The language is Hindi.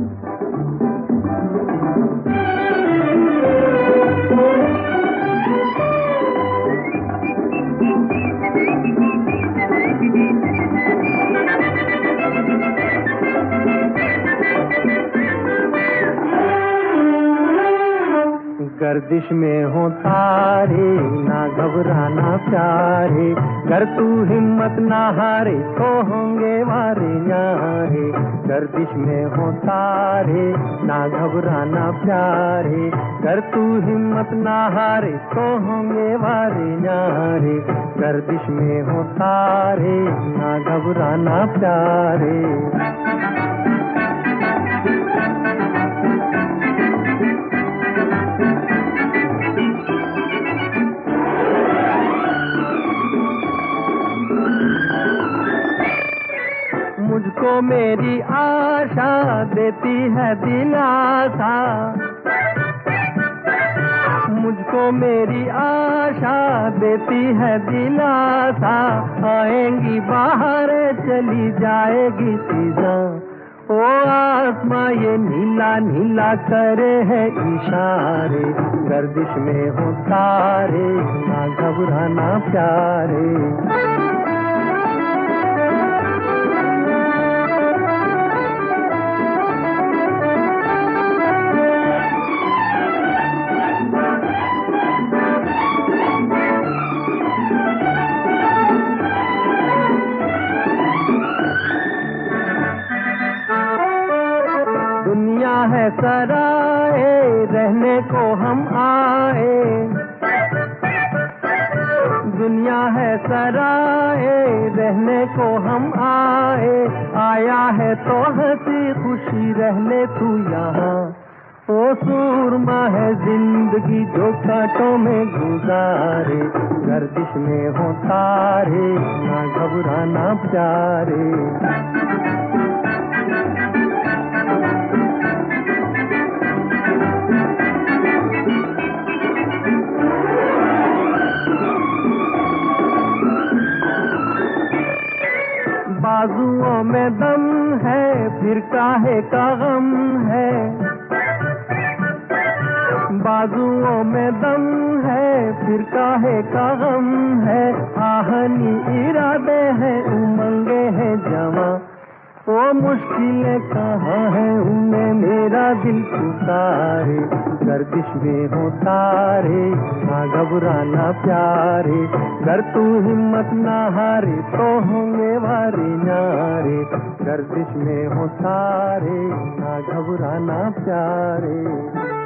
Thank you. गर्दिश में हो तारे, ना घबराना प्यारे। कर तू हिम्मत ना हारे तो होंगे वारे न्यारे। गर्दिश में हो तारे, ना घबराना प्यारे। कर तू हिम्मत ना हारे तो होंगे वारे न्यारे। गर्दिश में हो तारे, ना घबराना प्यारे। मुझको मेरी आशा देती है दिलासा। मुझको मेरी आशा देती है दिलासा। आएँगी बाहर, चली जाएगी सीधा ओ आत्मा, ये नीला नीला करे है इशारे। गर्दिश में हो तारे, ना घबराना प्यारे। दुनिया है सराए रहने को हम आए। दुनिया है सराए रहने को हम आए। आया है तो हँसी खुशी, रहने तू यहाँ। ओ सूरमा है ज़िंदगी जो कांटों में गुजारे, गर्दिश में हो तारे, ना घबराना प्यारे। में दम है, फिर काहे का गम है? बाजुओं में दम है, फिर काहे का गम है? आहनी इरादे हैं वो मुश्किलें कहाँ है उन्हें मेरा दिल उतारे गर्दिश में हो तारे ना घबराना प्यारे। अगर तू हिम्मत ना हारे तो होंगे वारे नारे, गर्दिश में हो तारे ना घबराना प्यारे।